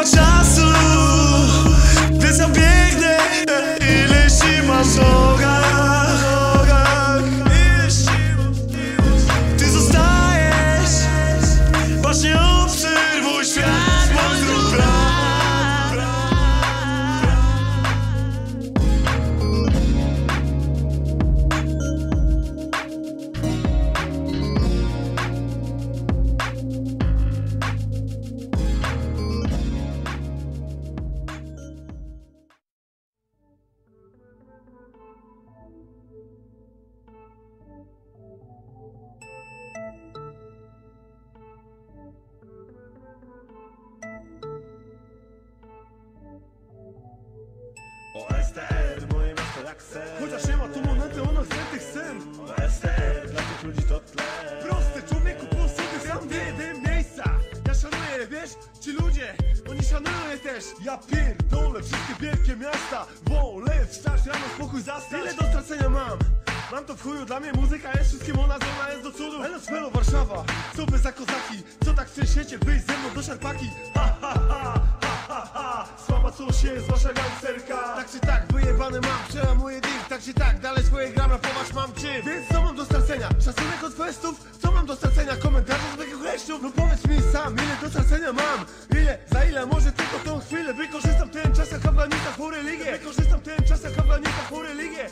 rochaço. STR, moje tu momente onog svetih sen. wiesz, ci ludzie, oni szanują je też. Ja pierdolę wszystkie wielkie miasta. Wolę wstać rano, spokój zastać. Ile do stracenia mam? Mam to w chuju, dla mnie muzyka jest wszystkim ona zdolna jest do cudu. Elo, smelo, Warszawa, co wy za kozaki? Co tak chcecie wyjść ze mną do szarpaki. Ha, ha, ha, ha, ha, ha. Słaba coś jest wasza gangsterka. Tak czy tak, wyjebane mam, przełamuję dick Tak czy tak, dalej swoje gram, rapować mam czym Więc co mam do stracenia? Szacunek od festów? Stracenia mam? Ile? Za ile? Może tylko tą chwilę Wykorzystam ten czas jak Afganistan w religę Wykorzystam ten czas jak Afganistan w religę